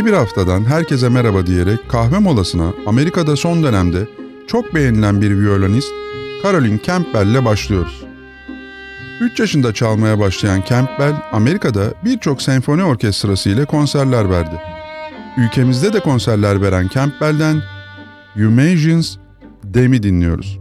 Yeni bir haftadan herkese merhaba diyerek kahve molasına Amerika'da son dönemde çok beğenilen bir violonist Caroline Campbell ile başlıyoruz. 3 yaşında çalmaya başlayan Campbell, Amerika'da birçok senfoni orkestrası ile konserler verdi. Ülkemizde de konserler veren Campbell'den Imagines Demi dinliyoruz.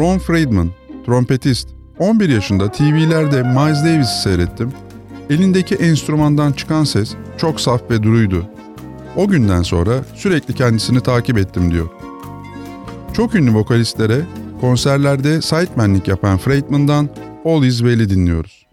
Ron Friedman, trompetist. 11 yaşında TV'lerde Miles Davis'i seyrettim. Elindeki enstrümandan çıkan ses çok saf ve duruydu. O günden sonra sürekli kendisini takip ettim diyor. Çok ünlü vokalistlere konserlerde sidemanlik yapan Friedman'dan All Is Well'i dinliyoruz.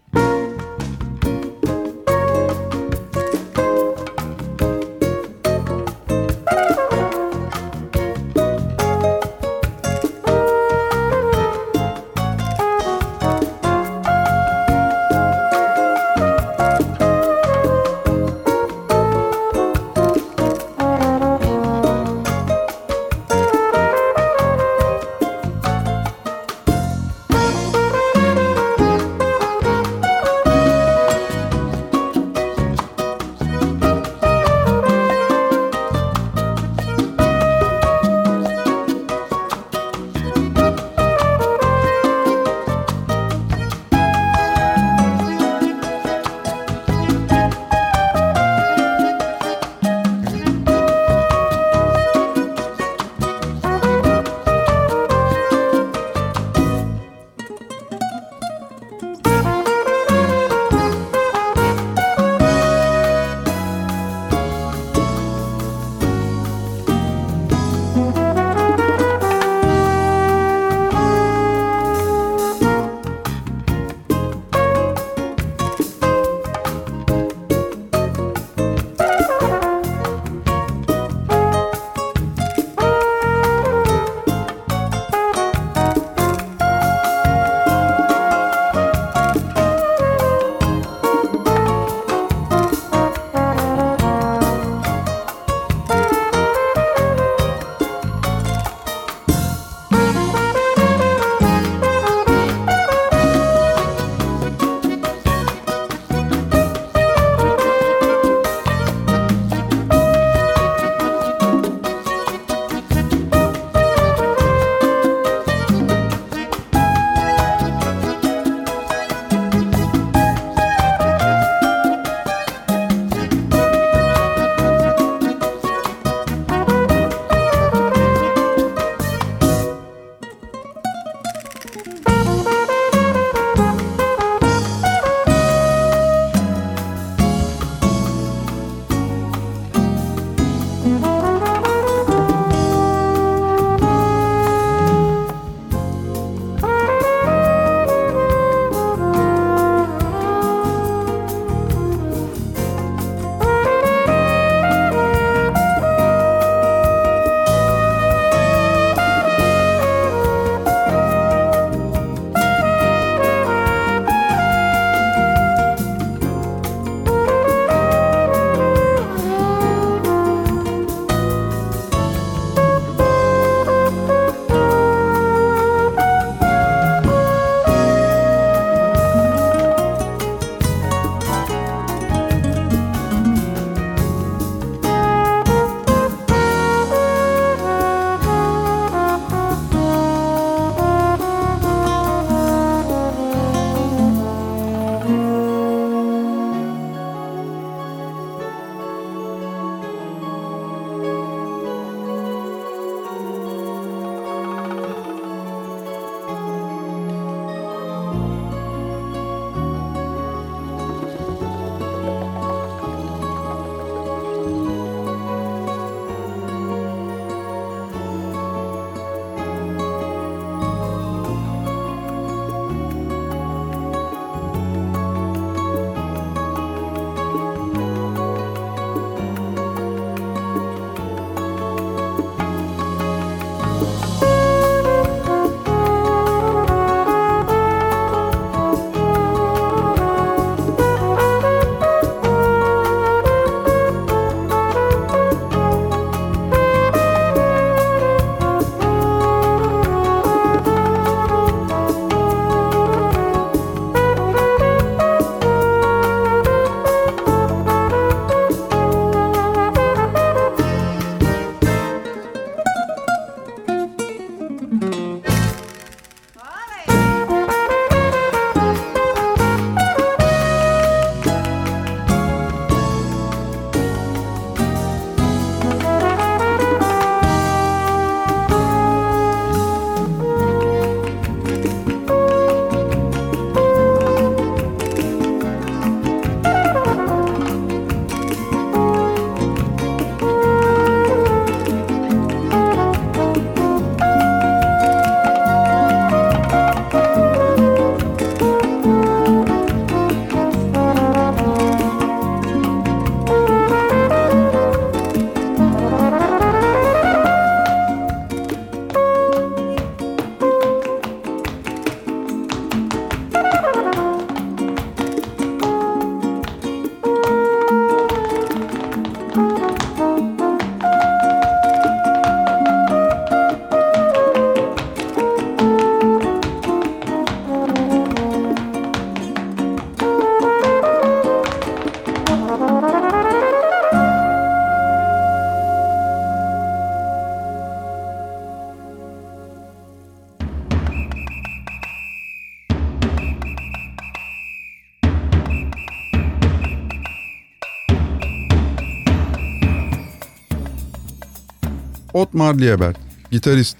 Otmar Liebert, gitarist.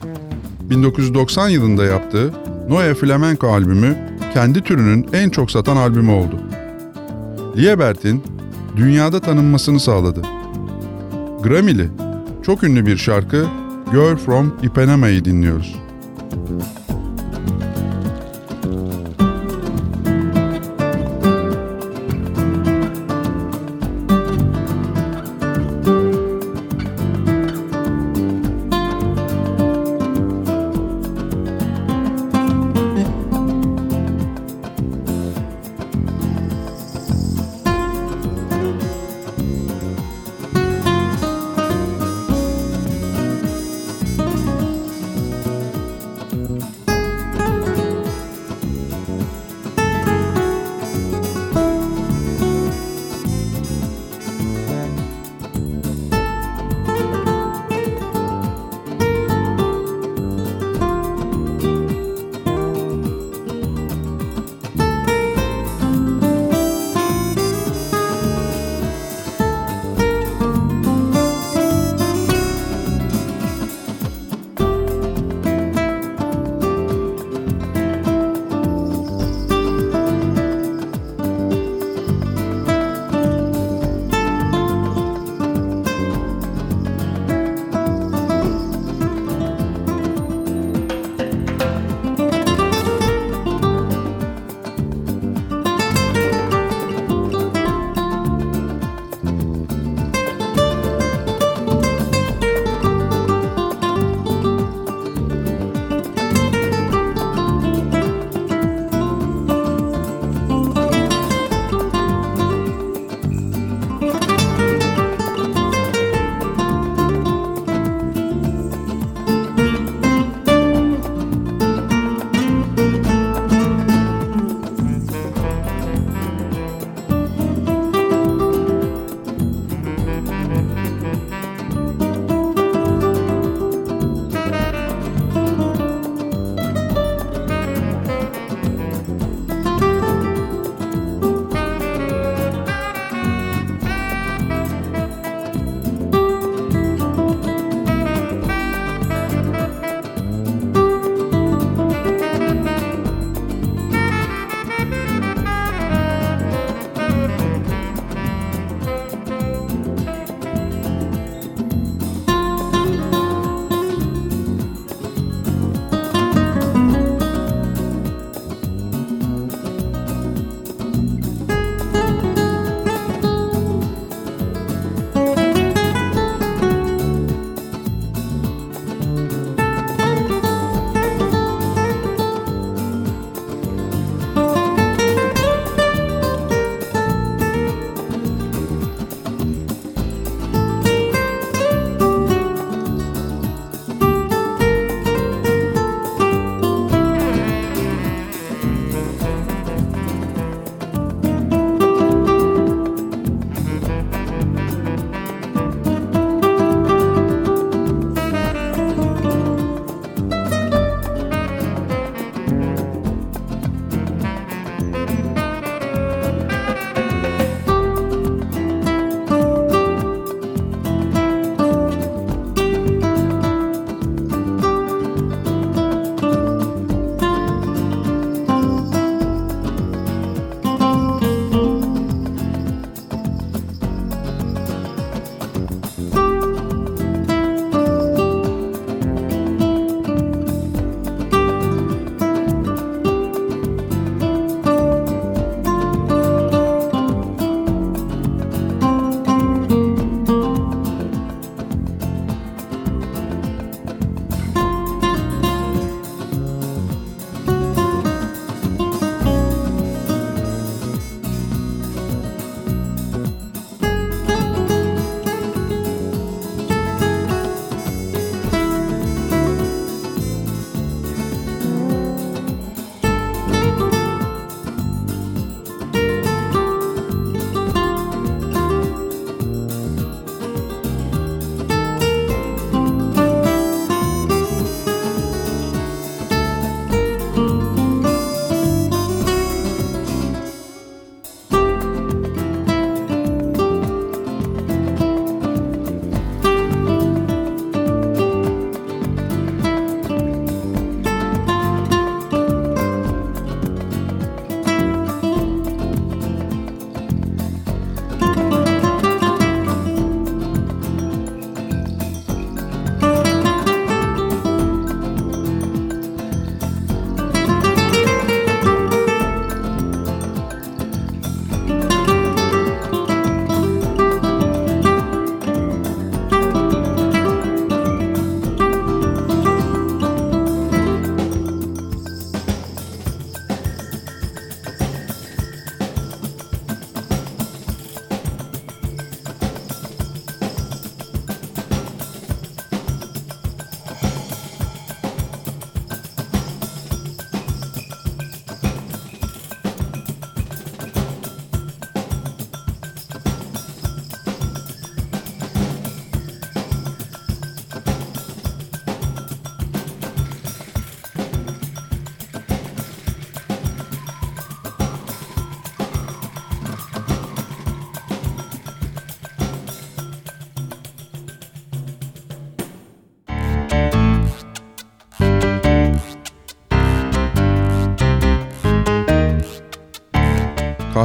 1990 yılında yaptığı Neue Flamenco albümü kendi türünün en çok satan albümü oldu. Liebert'in dünyada tanınmasını sağladı. Grammy'li, çok ünlü bir şarkı Girl from Ipanema'yı dinliyoruz.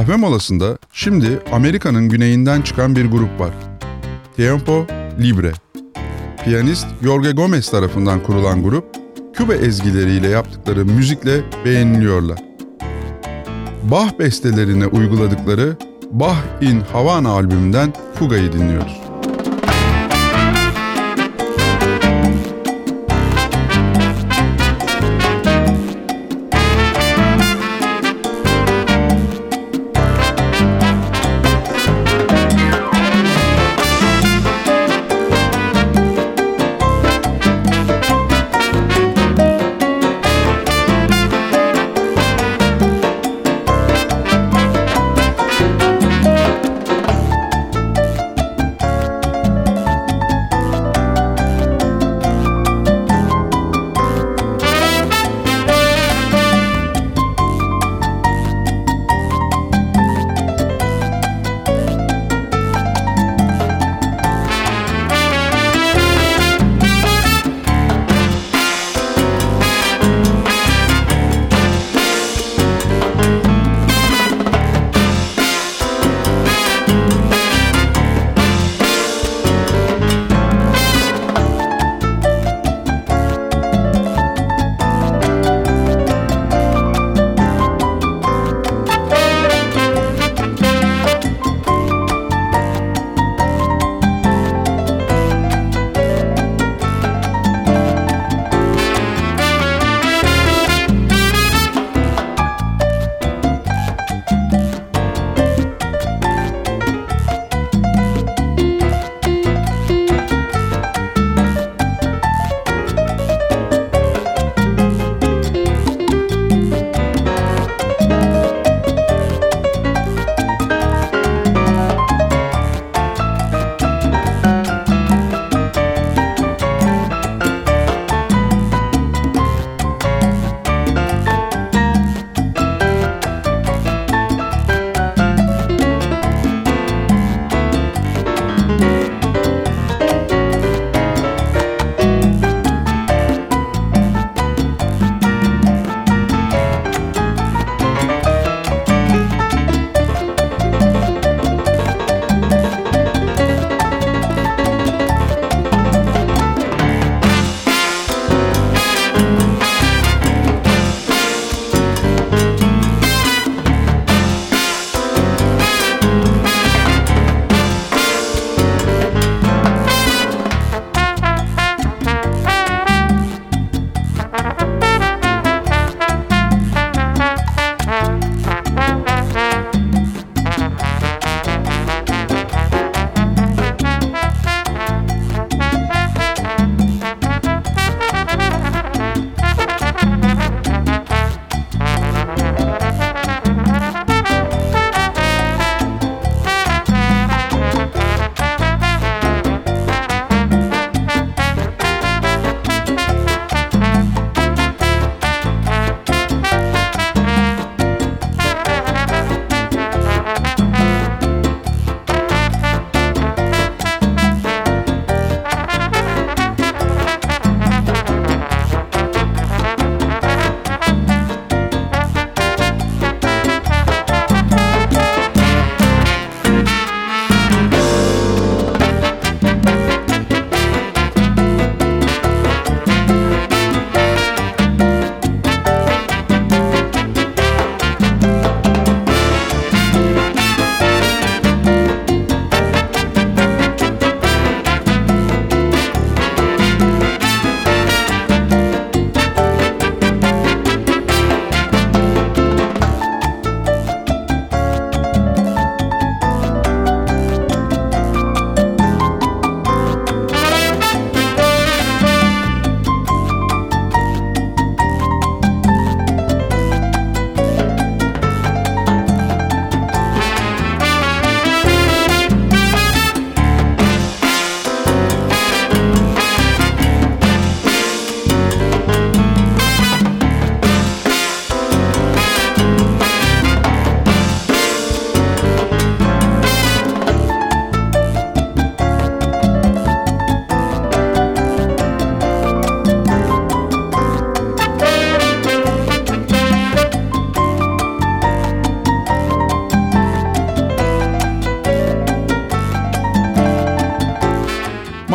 Kahve molasında şimdi Amerika'nın güneyinden çıkan bir grup var. Tiempo Libre. Piyanist Jorge Gomez tarafından kurulan grup, Küba ezgileriyle yaptıkları müzikle beğeniliyorlar. Bach bestelerine uyguladıkları Bach in Havana albümünden Fuga'yı dinliyoruz.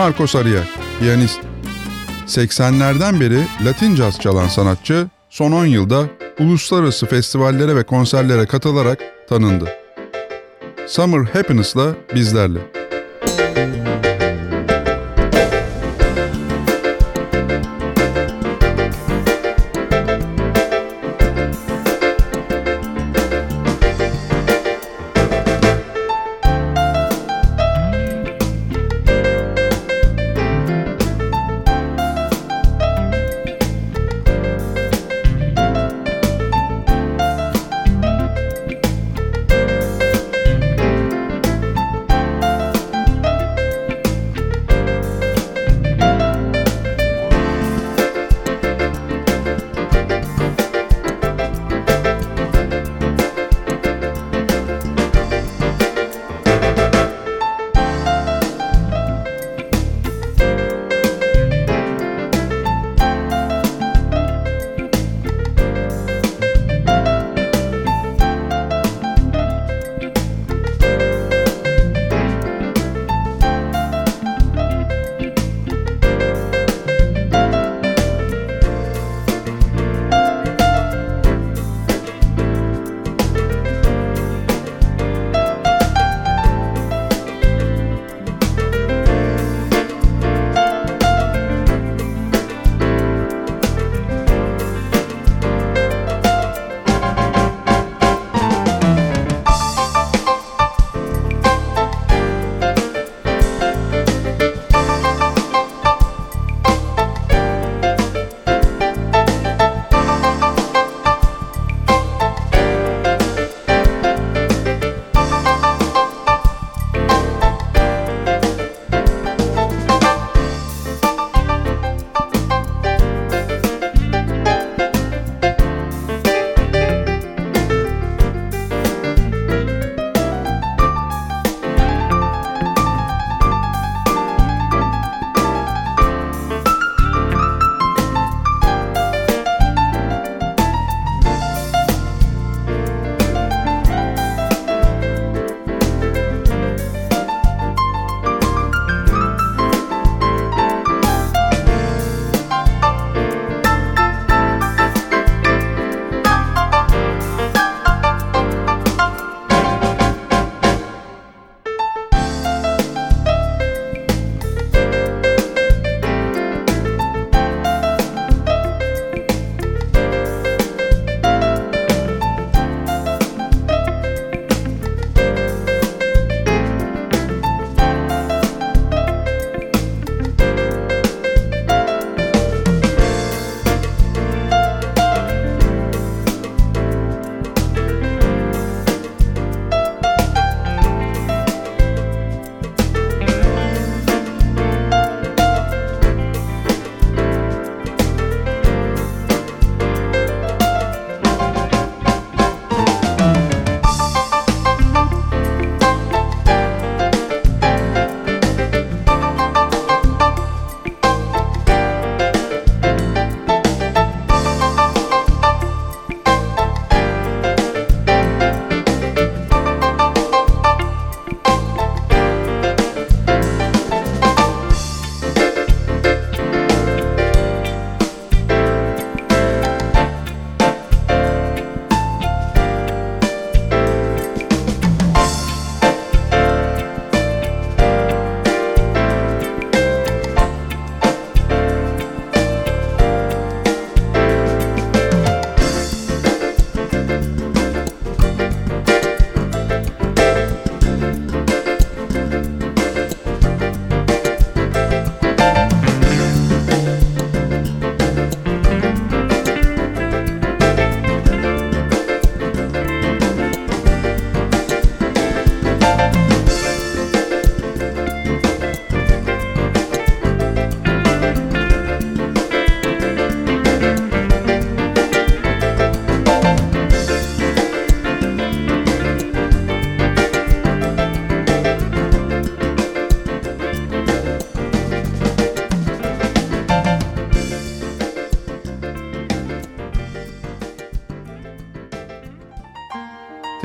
Marco Sariak, piyanist. 80'lerden beri Latin caz çalan sanatçı son 10 yılda uluslararası festivallere ve konserlere katılarak tanındı. Summer Happiness'la bizlerle.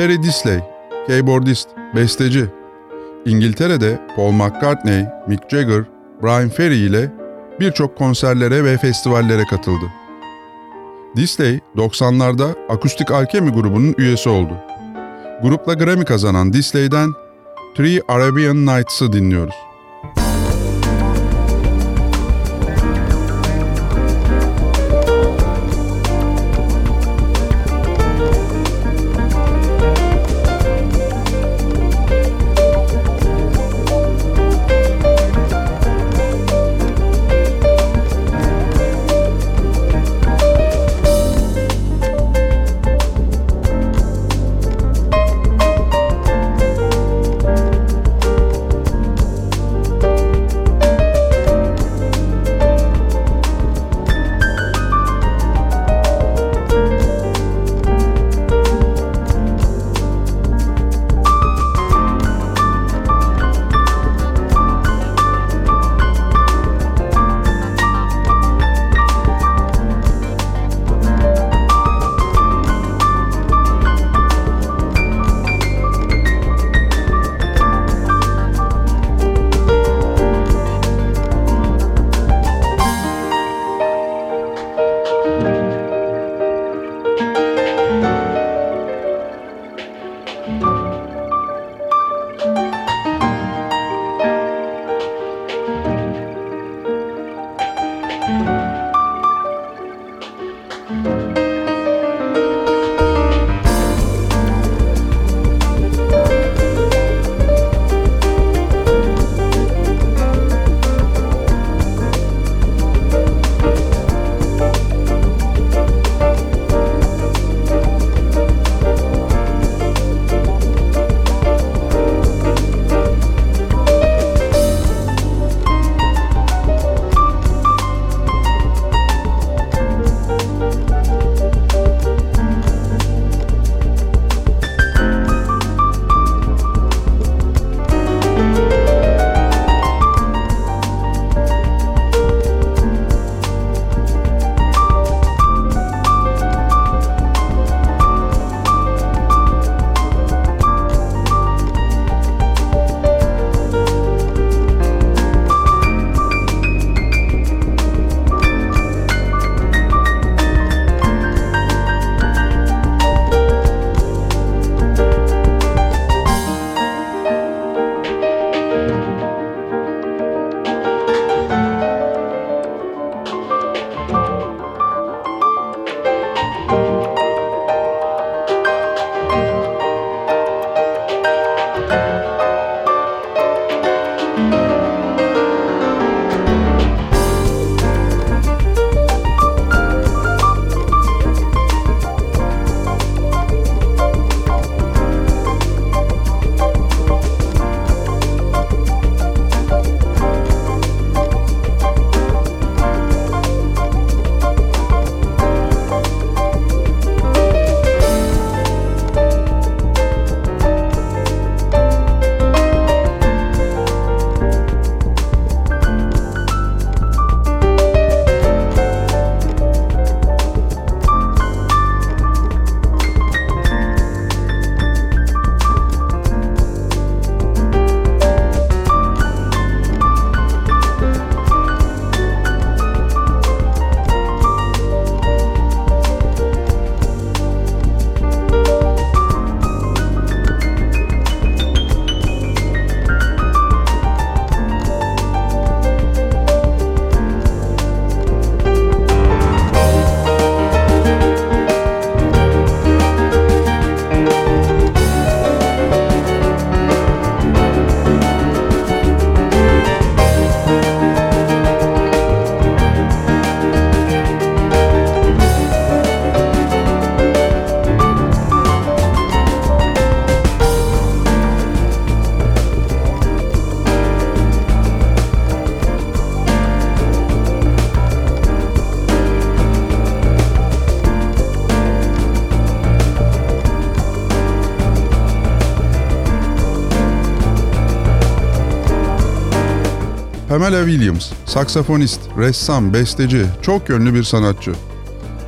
Terry Disley, keyboardist, besteci. İngiltere'de Paul McCartney, Mick Jagger, Brian Ferry ile birçok konserlere ve festivallere katıldı. Disley 90'larda Akustik Alchemy grubunun üyesi oldu. Grupla Grammy kazanan Disley'den Three Arabian Nights'ı dinliyoruz. Pamela Williams, saksafonist, ressam, besteci, çok yönlü bir sanatçı.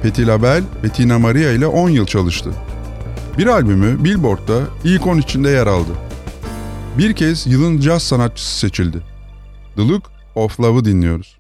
Patti LaBelle ve Tina Maria ile 10 yıl çalıştı. Bir albümü Billboard'da ilk 10 içinde yer aldı. Bir kez yılın caz sanatçısı seçildi. The Look, of Love'ı dinliyoruz.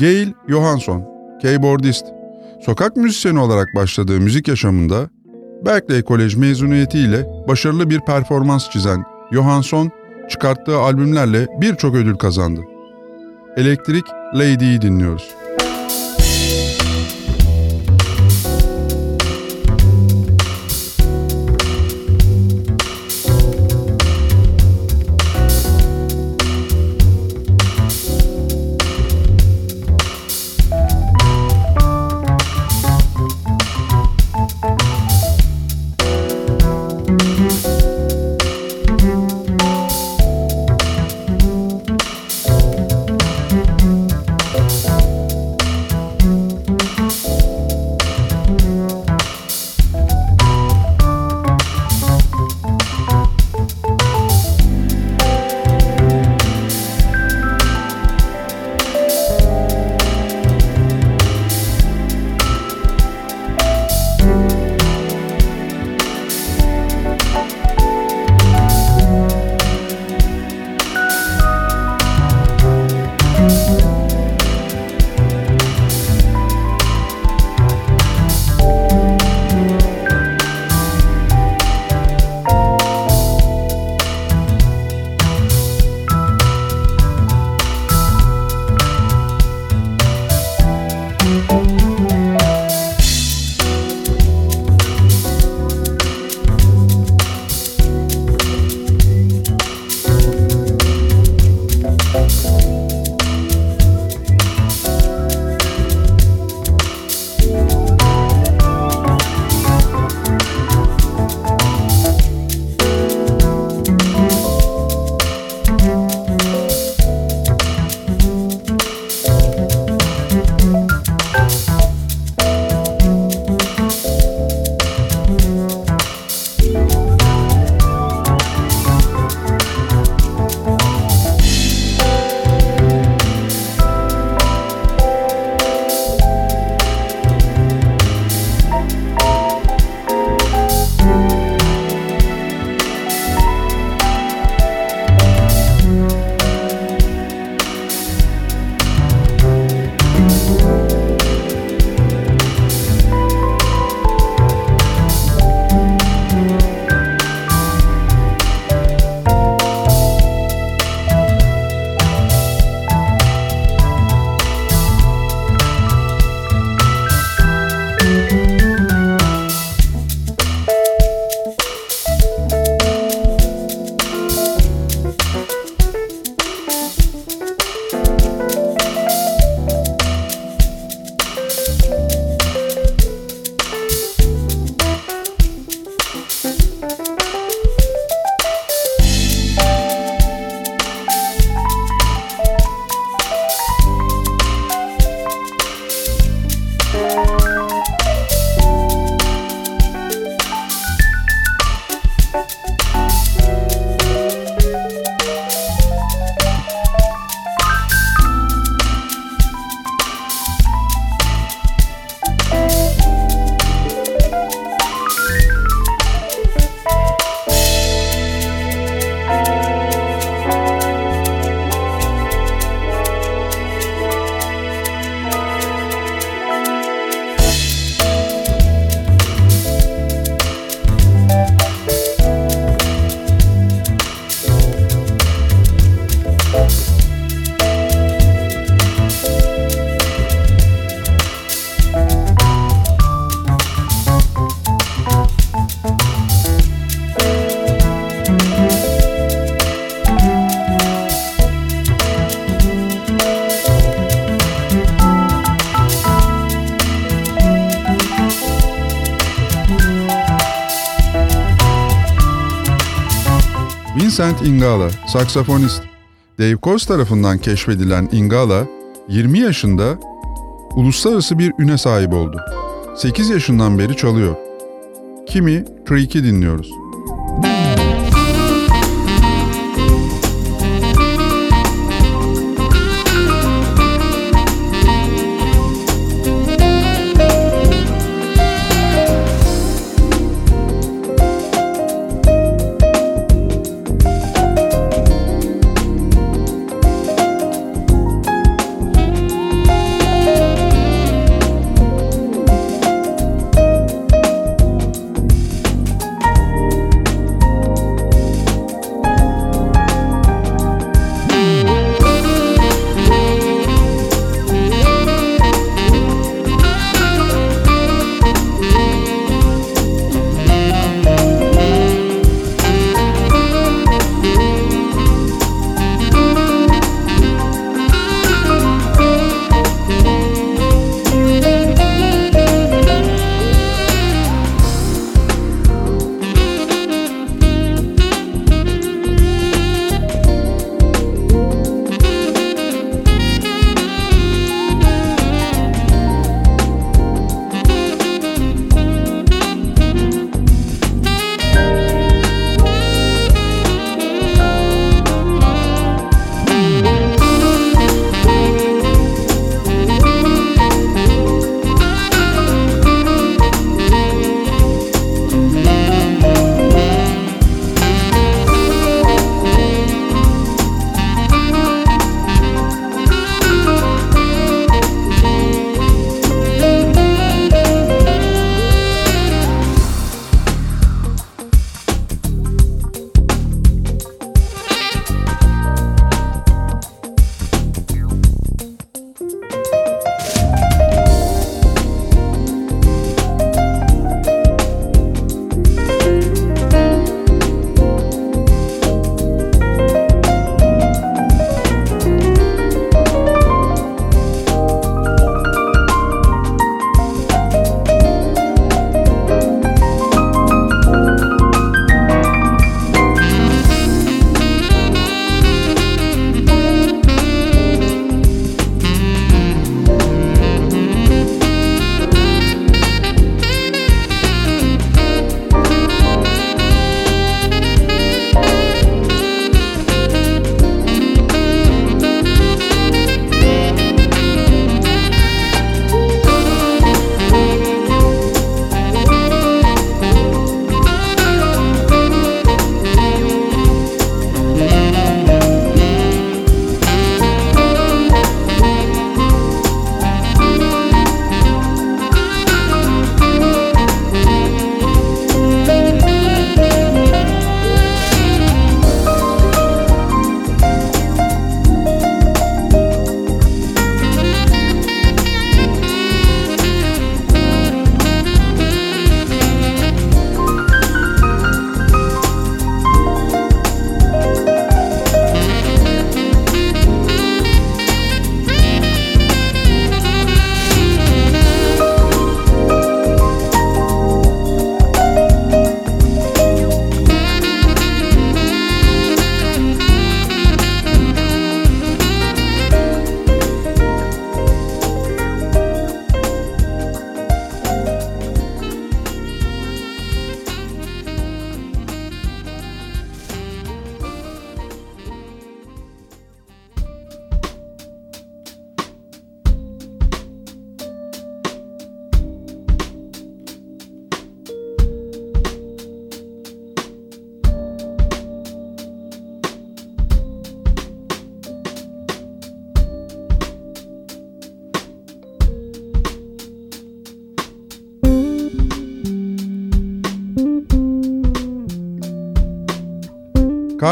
Gail Johansson, keyboardist. Sokak müzisyeni olarak başladığı müzik yaşamında Berkeley Kolej mezuniyetiyle başarılı bir performans çizen Johansson, çıkarttığı albümlerle birçok ödül kazandı. Elektrik Lady'yi dinliyoruz. Ingala, saksafonist. Dave Coase tarafından keşfedilen Ingala, 20 yaşında uluslararası bir üne sahip oldu. 8 yaşından beri çalıyor. Kimi Creek'i dinliyoruz.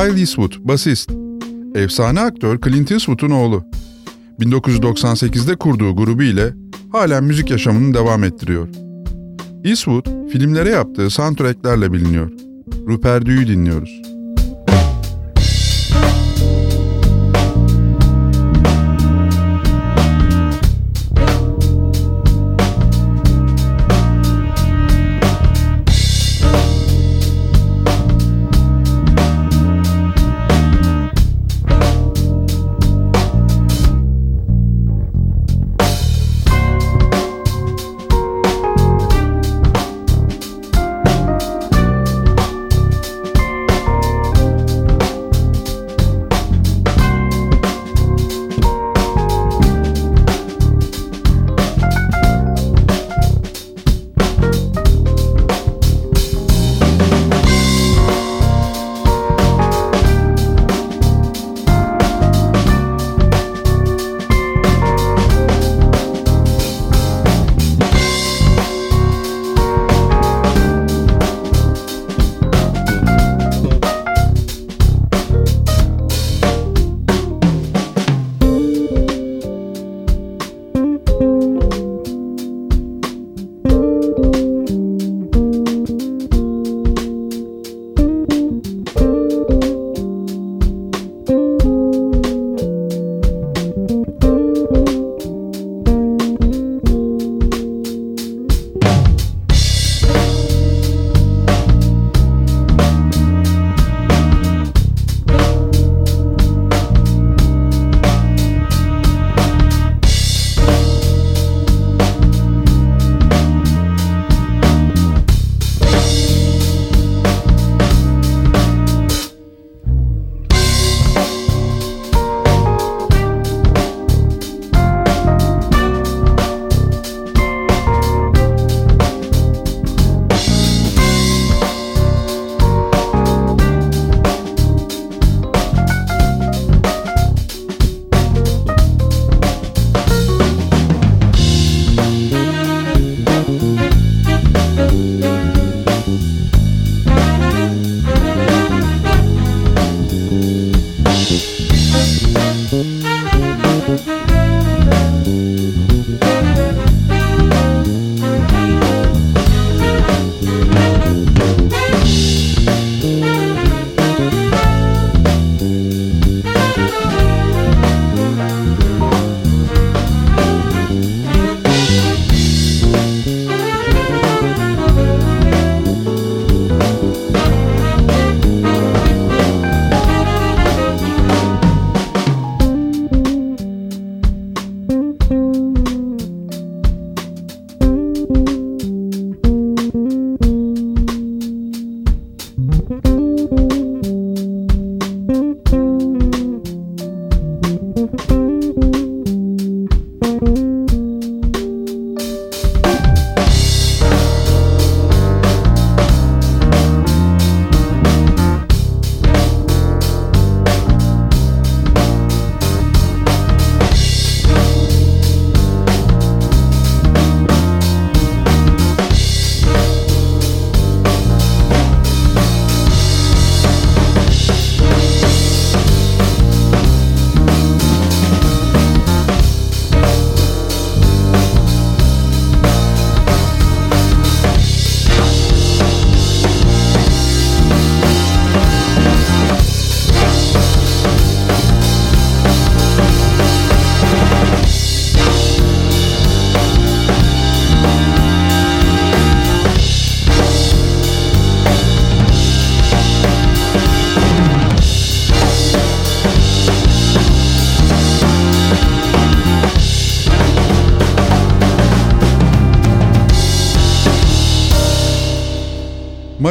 Kyle Eastwood, basist. Efsane aktör Clint Eastwood'un oğlu. 1998'de kurduğu grubu ile halen müzik yaşamını devam ettiriyor. Eastwood, filmlere yaptığı soundtracklerle biliniyor. Rupert Du'yu dinliyoruz.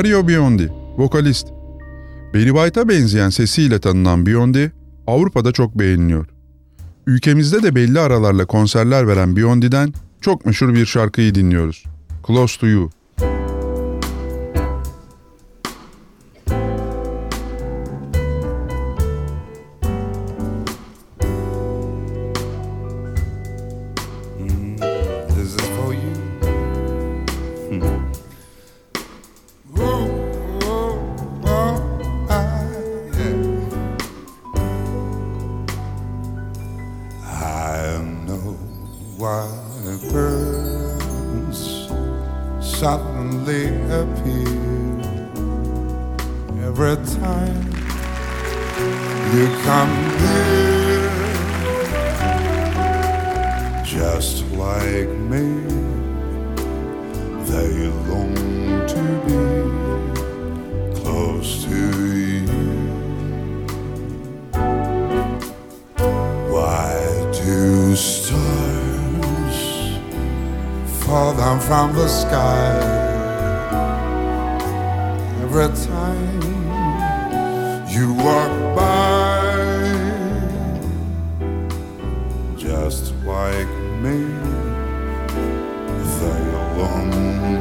Mario Biondi, vokalist. Barry White'a benzeyen sesiyle tanınan Biondi, Avrupa'da çok beğeniliyor. Ülkemizde de belli aralarla konserler veren Biondi'den çok meşhur bir şarkıyı dinliyoruz. Close to You.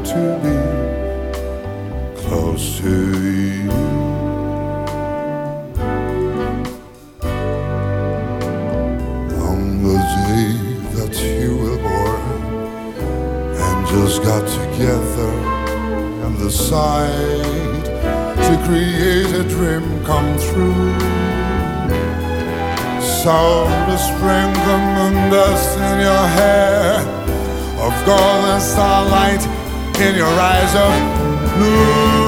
to be close to you. On the day that you were born and just got together and decide to create a dream come true So the strength the moon dust in your hair of golden starlight in your eyes oh. of blue.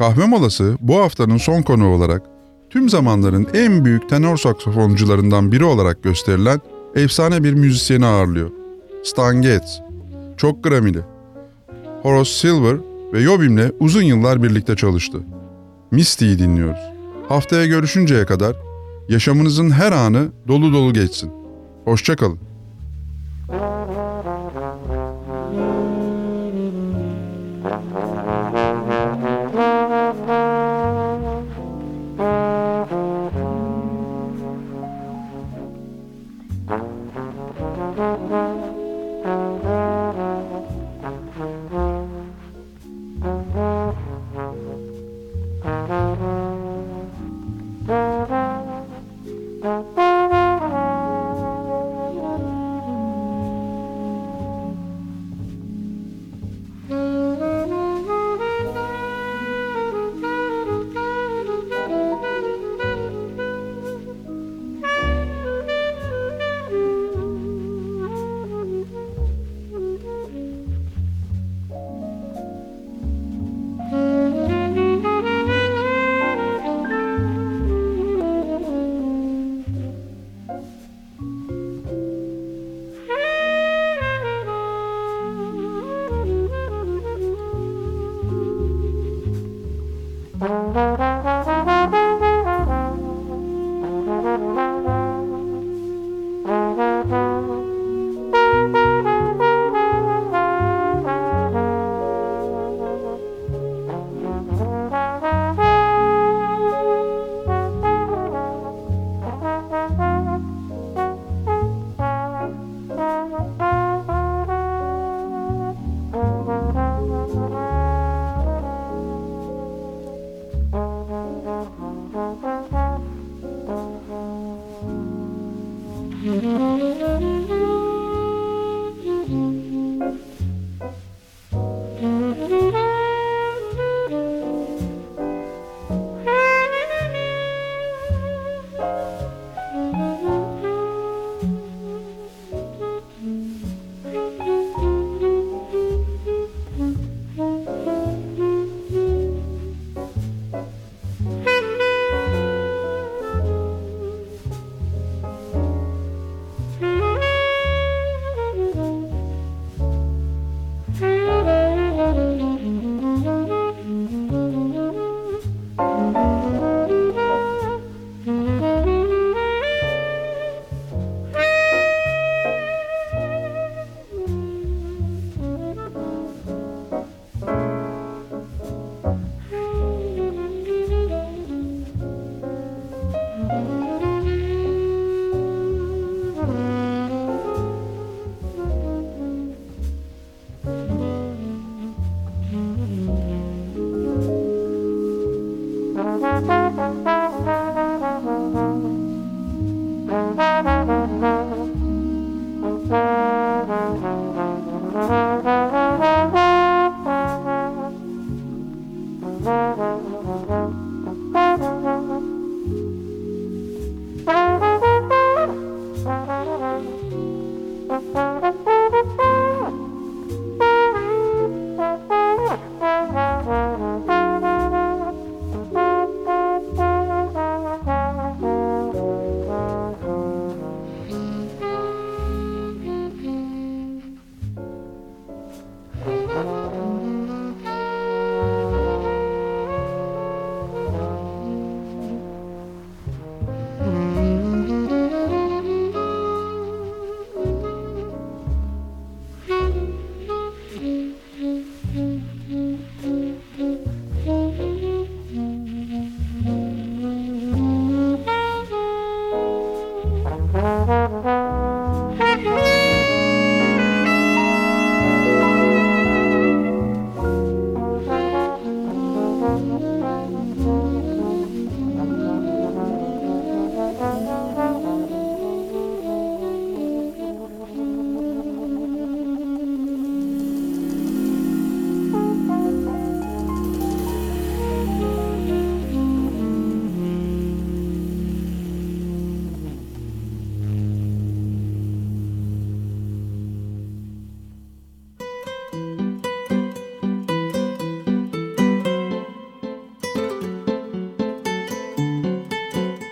Kahve molası bu haftanın son konu olarak tüm zamanların en büyük tenor saksafoncularından biri olarak gösterilen efsane bir müzisyeni ağırlıyor. Stan Getz. Çok Grammy'li. Horace Silver ve Jobim'le uzun yıllar birlikte çalıştı. Misty'yi dinliyoruz. Haftaya görüşünceye kadar yaşamınızın her anı dolu dolu geçsin. Hoşçakalın.